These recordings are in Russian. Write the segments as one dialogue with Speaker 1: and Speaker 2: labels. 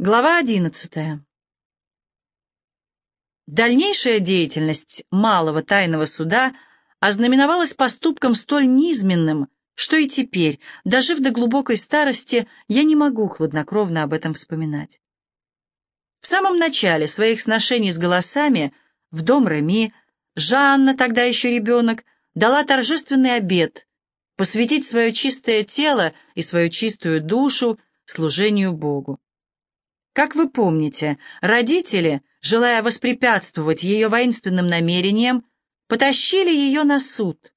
Speaker 1: Глава одиннадцатая. Дальнейшая деятельность малого тайного суда ознаменовалась поступком столь низменным, что и теперь, дожив до глубокой старости, я не могу хладнокровно об этом вспоминать. В самом начале своих сношений с голосами в дом Реми Жанна, тогда еще ребенок, дала торжественный обет посвятить свое чистое тело и свою чистую душу служению Богу. Как вы помните, родители, желая воспрепятствовать ее воинственным намерениям, потащили ее на суд,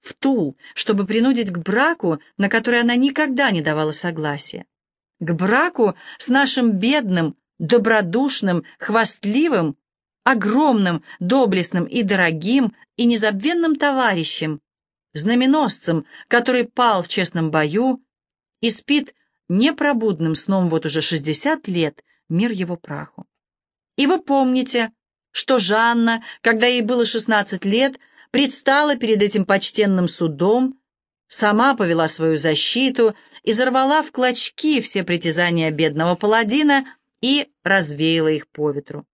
Speaker 1: в Тул, чтобы принудить к браку, на который она никогда не давала согласия. К браку с нашим бедным, добродушным, хвастливым, огромным, доблестным и дорогим и незабвенным товарищем, знаменосцем, который пал в честном бою и спит непробудным сном вот уже 60 лет, мир его праху. И вы помните, что Жанна, когда ей было 16 лет, предстала перед этим почтенным судом, сама повела свою защиту, изорвала в клочки все притязания бедного паладина и развеяла их по ветру.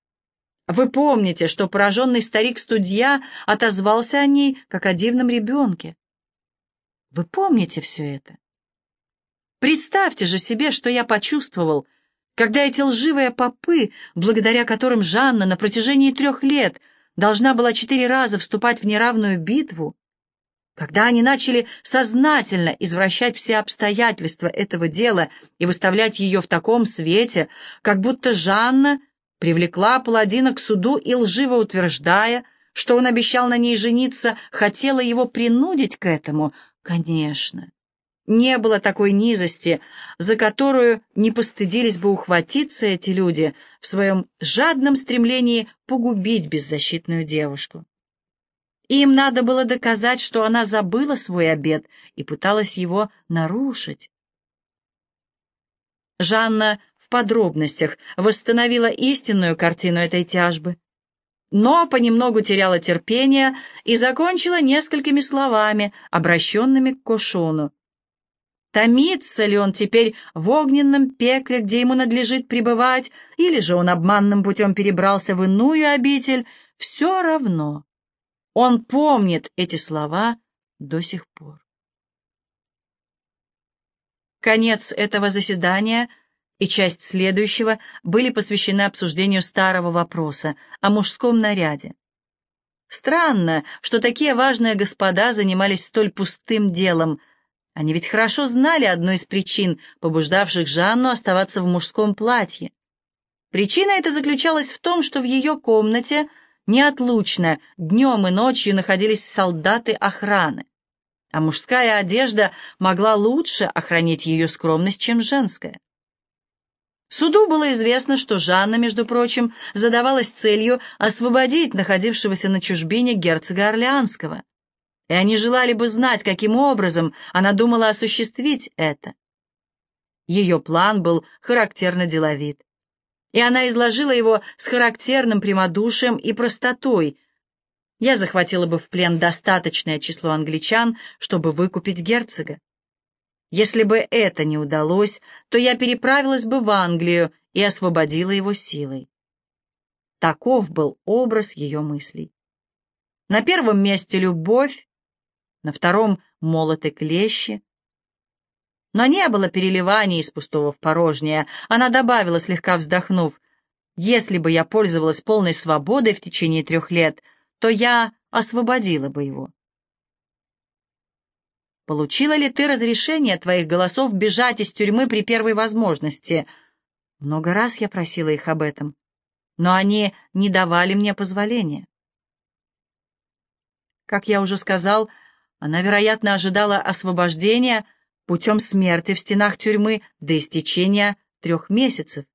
Speaker 1: Вы помните, что пораженный старик-студья отозвался о ней, как о дивном ребенке. Вы помните все это? Представьте же себе, что я почувствовал, когда эти лживые попы, благодаря которым Жанна на протяжении трех лет должна была четыре раза вступать в неравную битву, когда они начали сознательно извращать все обстоятельства этого дела и выставлять ее в таком свете, как будто Жанна привлекла паладина к суду и, лживо утверждая, что он обещал на ней жениться, хотела его принудить к этому, конечно, не было такой низости, за которую не постыдились бы ухватиться эти люди в своем жадном стремлении погубить беззащитную девушку. Им надо было доказать, что она забыла свой обет и пыталась его нарушить. Жанна в подробностях восстановила истинную картину этой тяжбы, но понемногу теряла терпение и закончила несколькими словами, обращенными к Кошону. Томится ли он теперь в огненном пекле, где ему надлежит пребывать, или же он обманным путем перебрался в иную обитель, все равно. Он помнит эти слова до сих пор. Конец этого заседания и часть следующего были посвящены обсуждению старого вопроса о мужском наряде. Странно, что такие важные господа занимались столь пустым делом — они ведь хорошо знали одну из причин, побуждавших Жанну оставаться в мужском платье. Причина эта заключалась в том, что в ее комнате неотлучно днем и ночью находились солдаты охраны, а мужская одежда могла лучше охранить ее скромность, чем женская. Суду было известно, что Жанна, между прочим, задавалась целью освободить находившегося на чужбине герцога Орлеанского — и они желали бы знать, каким образом она думала осуществить это. Ее план был характерно деловит, и она изложила его с характерным прямодушием и простотой. Я захватила бы в плен достаточное число англичан, чтобы выкупить герцога. Если бы это не удалось, то я переправилась бы в Англию и освободила его силой. Таков был образ ее мыслей. На первом месте любовь, на втором — молоты клещи. Но не было переливания из пустого в порожнее. Она добавила, слегка вздохнув, «Если бы я пользовалась полной свободой в течение трех лет, то я освободила бы его». «Получила ли ты разрешение твоих голосов бежать из тюрьмы при первой возможности?» Много раз я просила их об этом, но они не давали мне позволения. Как я уже сказал, она, вероятно, ожидала освобождения путем смерти в стенах тюрьмы до истечения трех месяцев.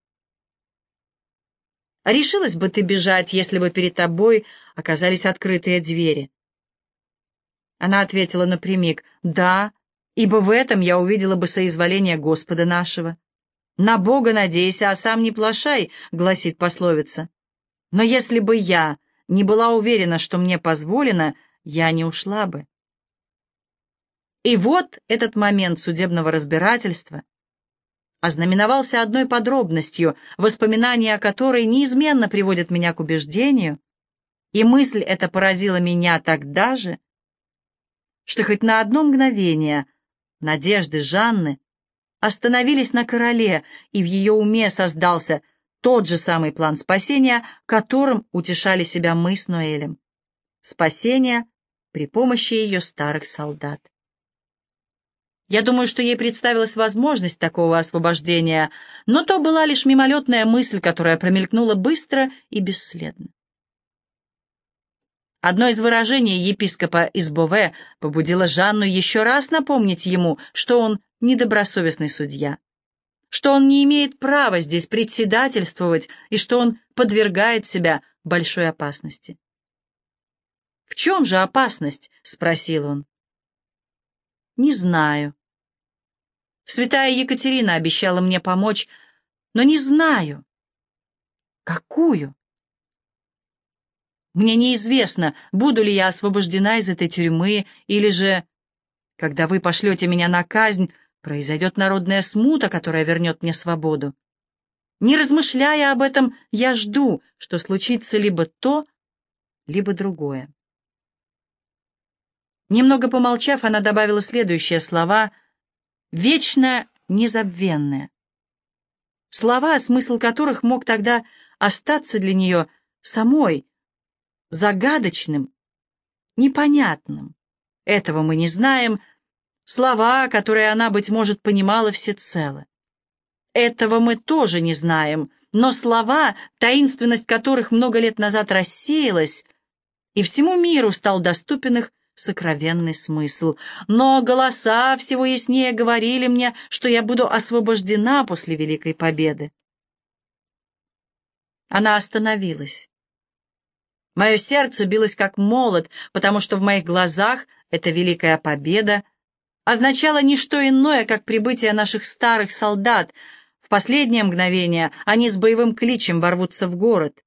Speaker 1: Решилась бы ты бежать, если бы перед тобой оказались открытые двери? Она ответила напрямик, «Да, ибо в этом я увидела бы соизволение Господа нашего». «На Бога надейся, а сам не плашай», — гласит пословица. «Но если бы я не была уверена, что мне позволено, я не ушла бы». И вот этот момент судебного разбирательства. ознаменовался одной подробностью, воспоминания о которой неизменно приводят меня к убеждению, и мысль эта поразила меня тогда же, что хоть на одно мгновение надежды Жанны остановились на короле, и в ее уме создался тот же самый план спасения, которым утешали себя мы с Ноэлем. Спасение при помощи ее старых солдат. Я думаю, что ей представилась возможность такого освобождения, но то была лишь мимолетная мысль, которая промелькнула быстро и бесследно. Одно из выражений епископа из Бове побудило Жанну еще раз напомнить ему, что он недобросовестный судья, что он не имеет права здесь председательствовать и что он подвергает себя большой опасности. «В чем же опасность?» — спросил он. «Не знаю», Святая Екатерина обещала мне помочь, но не знаю. Какую? Мне неизвестно, буду ли я освобождена из этой тюрьмы, или же, когда вы пошлете меня на казнь, произойдет народная смута, которая вернет мне свободу. Не размышляя об этом, я жду, что случится либо то, либо другое. Немного помолчав, она добавила следующие слова, вечно незабвенное. Слова, смысл которых мог тогда остаться для нее самой загадочным, непонятным. Этого мы не знаем. Слова, которые она, быть может, понимала всецело. Этого мы тоже не знаем, но слова, таинственность которых много лет назад рассеялась, и всему миру стал доступен их сокровенный смысл. Но голоса всего яснее говорили мне, что я буду освобождена после Великой Победы. Она остановилась. Мое сердце билось как молот, потому что в моих глазах эта Великая Победа означала не что иное, как прибытие наших старых солдат. В последнее мгновение они с боевым кличем ворвутся в город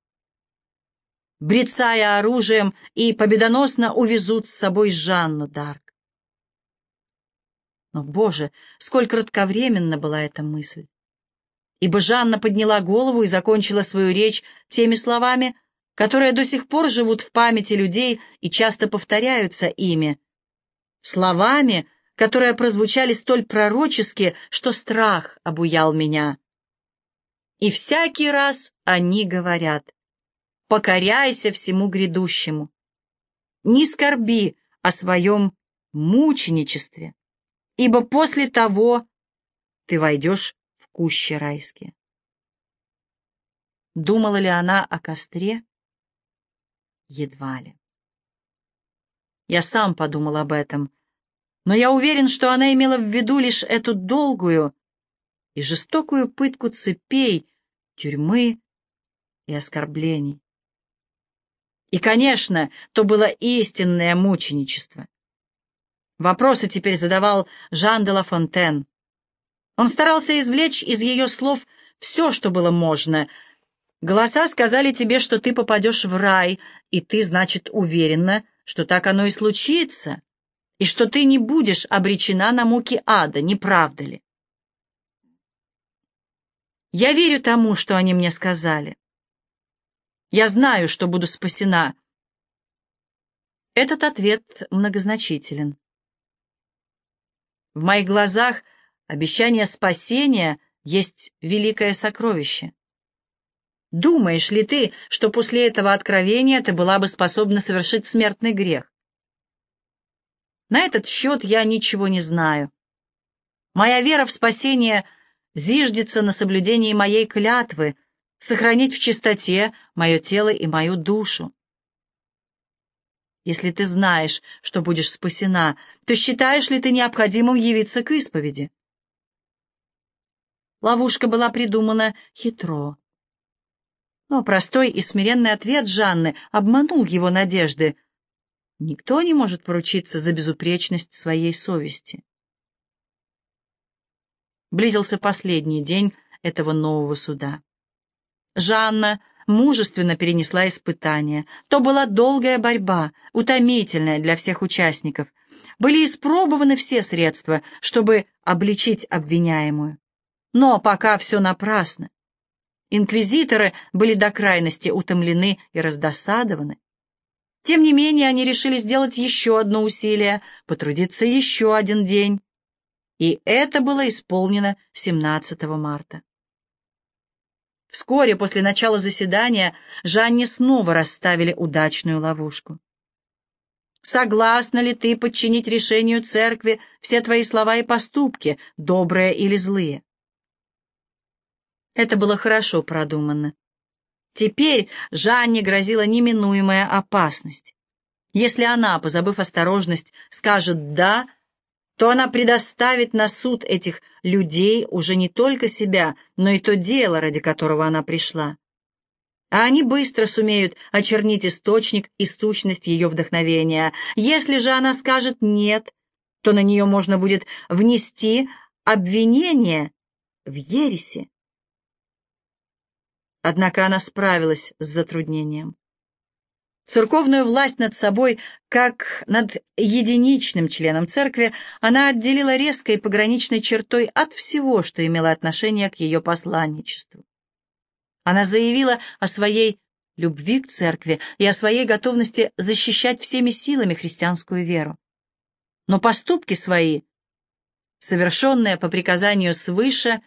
Speaker 1: брецая оружием, и победоносно увезут с собой Жанну Дарк. Но, Боже, сколь кратковременно была эта мысль! Ибо Жанна подняла голову и закончила свою речь теми словами, которые до сих пор живут в памяти людей и часто повторяются ими, словами, которые прозвучали столь пророчески, что страх обуял меня. И всякий раз они говорят, покоряйся всему грядущему. Не скорби о своем мученичестве, ибо после того ты войдешь в кущи райские. Думала ли она о костре? Едва ли. Я сам подумал об этом, но я уверен, что она имела в виду лишь эту долгую и жестокую пытку цепей, тюрьмы и оскорблений. И, конечно, то было истинное мученичество. Вопросы теперь задавал Жан де Ла Фонтен. Он старался извлечь из ее слов все, что было можно. Голоса сказали тебе, что ты попадешь в рай, и ты, значит, уверена, что так оно и случится, и что ты не будешь обречена на муки ада, не правда ли? Я верю тому, что они мне сказали. Я знаю, что буду спасена. Этот ответ многозначителен. В моих глазах обещание спасения есть великое сокровище. Думаешь ли ты, что после этого откровения ты была бы способна совершить смертный грех? На этот счет я ничего не знаю. Моя вера в спасение зиждется на соблюдении моей клятвы, сохранить в чистоте мое тело и мою душу. Если ты знаешь, что будешь спасена, то считаешь ли ты необходимым явиться к исповеди? Ловушка была придумана хитро. Но простой и смиренный ответ Жанны обманул его надежды. Никто не может поручиться за безупречность своей совести. Близился последний день этого нового суда. Жанна мужественно перенесла испытание. То была долгая борьба, утомительная для всех участников. Были испробованы все средства, чтобы обличить обвиняемую. Но пока все напрасно. Инквизиторы были до крайности утомлены и раздосадованы. Тем не менее, они решили сделать еще одно усилие, потрудиться еще один день. И это было исполнено 17 марта. Вскоре после начала заседания Жанне снова расставили удачную ловушку. «Согласна ли ты подчинить решению церкви все твои слова и поступки, добрые или злые?» Это было хорошо продумано. Теперь Жанне грозила неминуемая опасность. Если она, позабыв осторожность, скажет «да», то она предоставит на суд этих людей уже не только себя, но и то дело, ради которого она пришла. А они быстро сумеют очернить источник и сущность ее вдохновения. Если же она скажет «нет», то на нее можно будет внести обвинение в ереси. Однако она справилась с затруднением. Церковную власть над собой, как над единичным членом церкви, она отделила резкой пограничной чертой от всего, что имело отношение к ее посланничеству. Она заявила о своей любви к церкви и о своей готовности защищать всеми силами христианскую веру. Но поступки свои, совершенные по приказанию свыше,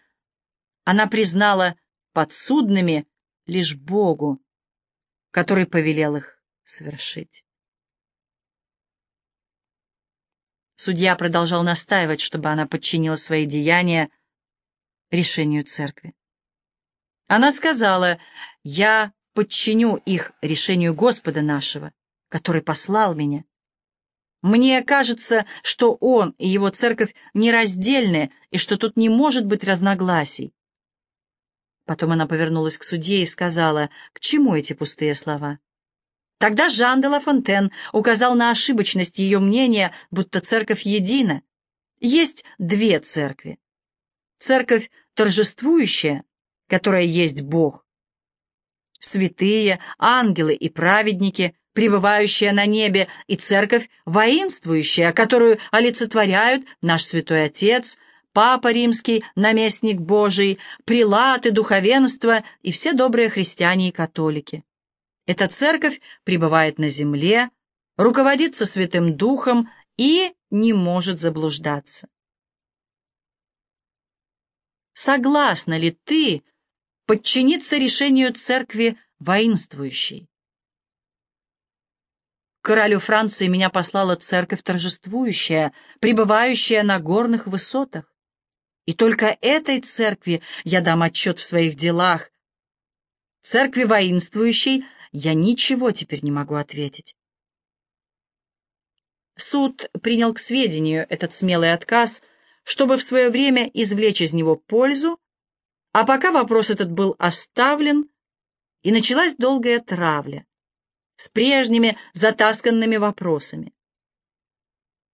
Speaker 1: она признала подсудными лишь Богу, который повелел их совершить. Судья продолжал настаивать, чтобы она подчинила свои деяния решению церкви. Она сказала, «Я подчиню их решению Господа нашего, который послал меня. Мне кажется, что он и его церковь нераздельны, и что тут не может быть разногласий. Потом она повернулась к судье и сказала, к чему эти пустые слова. Тогда Жан де Ла Фонтен указал на ошибочность ее мнения, будто церковь едина. Есть две церкви. Церковь торжествующая, которая есть Бог. Святые, ангелы и праведники, пребывающие на небе, и церковь воинствующая, которую олицетворяют наш святой Отец, Папа Римский, наместник Божий, прилаты, духовенство и все добрые христиане и католики. Эта церковь пребывает на земле, руководится Святым Духом и не может заблуждаться. Согласна ли ты подчиниться решению церкви воинствующей? Королю Франции меня послала церковь торжествующая, пребывающая на горных высотах. И только этой церкви я дам отчет в своих делах. Церкви воинствующей я ничего теперь не могу ответить. Суд принял к сведению этот смелый отказ, чтобы в свое время извлечь из него пользу, а пока вопрос этот был оставлен, и началась долгая травля с прежними затасканными вопросами.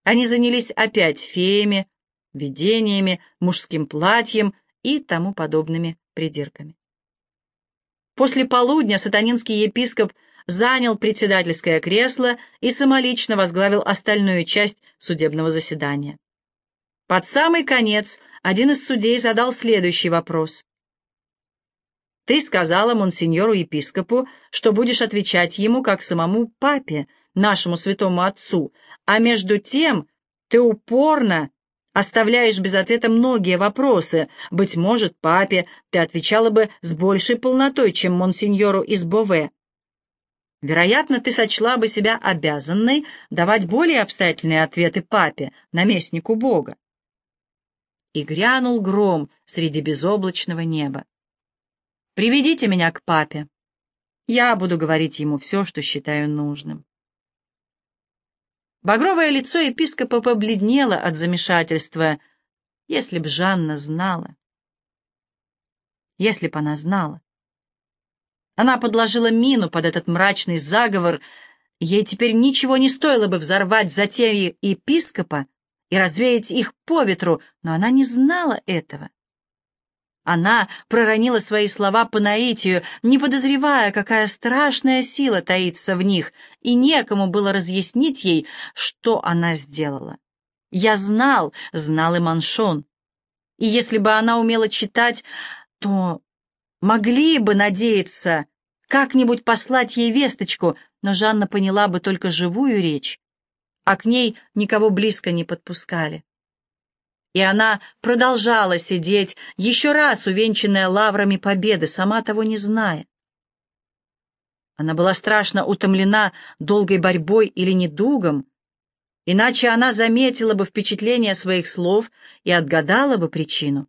Speaker 1: Они занялись опять феями, видениями, мужским платьем и тому подобными придирками. После полудня сатанинский епископ занял председательское кресло и самолично возглавил остальную часть судебного заседания. Под самый конец один из судей задал следующий вопрос. «Ты сказала монсеньору-епископу, что будешь отвечать ему как самому папе, нашему святому отцу, а между тем ты упорно Оставляешь без ответа многие вопросы. Быть может, папе ты отвечала бы с большей полнотой, чем монсеньору из Бове. Вероятно, ты сочла бы себя обязанной давать более обстоятельные ответы папе, наместнику Бога. И грянул гром среди безоблачного неба. «Приведите меня к папе. Я буду говорить ему все, что считаю нужным». Багровое лицо епископа побледнело от замешательства. Если б Жанна знала. Если б она знала. Она подложила мину под этот мрачный заговор. Ей теперь ничего не стоило бы взорвать затеи епископа и развеять их по ветру, но она не знала этого. Она проронила свои слова по наитию, не подозревая, какая страшная сила таится в них, и некому было разъяснить ей, что она сделала. Я знал, знал и Маншон. И если бы она умела читать, то могли бы надеяться как-нибудь послать ей весточку, но Жанна поняла бы только живую речь, а к ней никого близко не подпускали. И она продолжала сидеть, еще раз увенчанная лаврами победы, сама того не зная. Она была страшно утомлена долгой борьбой или недугом, иначе она заметила бы впечатление своих слов и отгадала бы причину.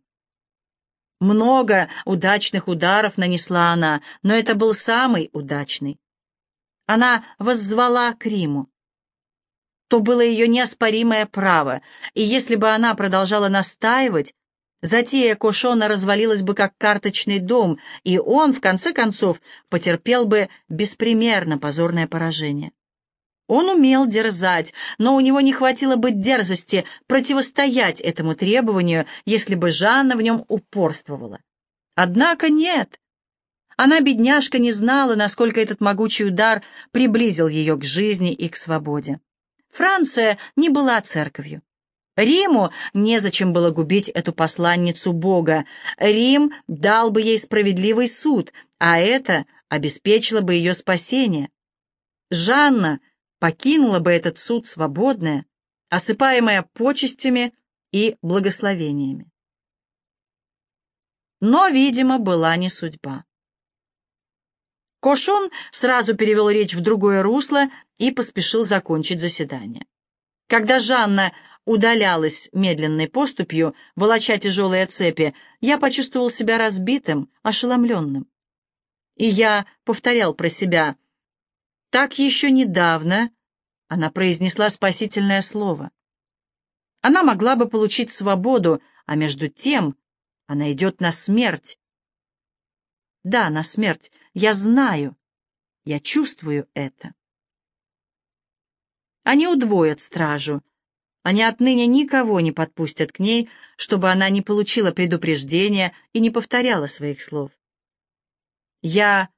Speaker 1: Много удачных ударов нанесла она, но это был самый удачный. Она воззвала к Риму. То было ее неоспоримое право, и если бы она продолжала настаивать, затея Кошона развалилась бы как карточный дом, и он, в конце концов, потерпел бы беспримерно позорное поражение. Он умел дерзать, но у него не хватило бы дерзости противостоять этому требованию, если бы Жанна в нем упорствовала. Однако нет. Она, бедняжка, не знала, насколько этот могучий удар приблизил ее к жизни и к свободе. Франция не была церковью. Риму незачем было губить эту посланницу Бога. Рим дал бы ей справедливый суд, а это обеспечило бы ее спасение. Жанна покинула бы этот суд свободная, осыпаемая почестями и благословениями. Но, видимо, была не судьба. Кошон сразу перевел речь в другое русло и поспешил закончить заседание. Когда Жанна удалялась медленной поступью, волоча тяжелые цепи, я почувствовал себя разбитым, ошеломленным. И я повторял про себя, так еще недавно она произнесла спасительное слово. Она могла бы получить свободу, а между тем она идет на смерть, да, на смерть. Я знаю. Я чувствую это. Они удвоят стражу. Они отныне никого не подпустят к ней, чтобы она не получила предупреждения и не повторяла своих слов. Я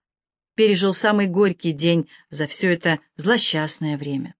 Speaker 1: пережил самый горький день за все это злосчастное время.